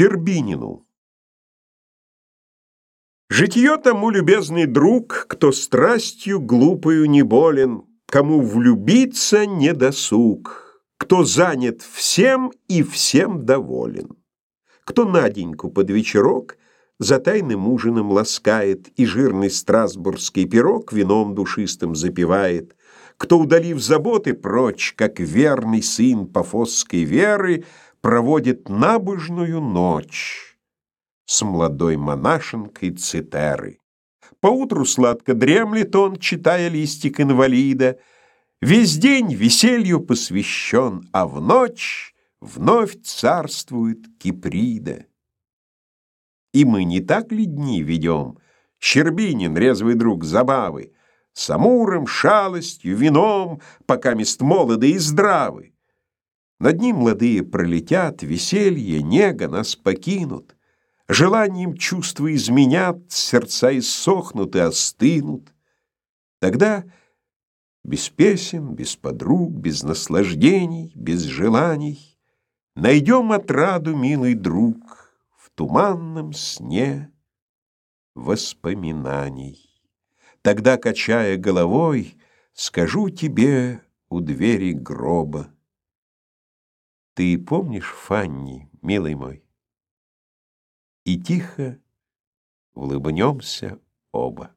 Щербинину. Житье тому, любезный друг, кто страстью глупою не болен, кому влюбиться не досуг, кто занят всем и всем доволен, кто Наденьку под вечерок за тайным ужином ласкает и жирный страсбургский пирог вином душистым запивает, кто, удалив заботы прочь, как верный сын пафосской веры, проводит набожную ночь с молодой монашенкой Цитеры. Поутру сладко дремлет он, читая листик инвалида, Весь день веселью посвящен, а в ночь вновь царствует Киприда. И мы не так ли дни ведем? Щербинин, резвый друг забавы, С амуром, шалостью, вином, Пока мест молоды и здравы. Над ним молодые пролетят, веселье, нега нас покинут. Желанием чувства изменят, сердца иссохнут и остынут. Тогда без песен, без подруг, без наслаждений, без желаний Найдем отраду, милый друг, в туманном сне воспоминаний. Тогда, качая головой, скажу тебе у двери гроба. Ты помнишь Фанни, милый мой? И тихо улыбнемся оба.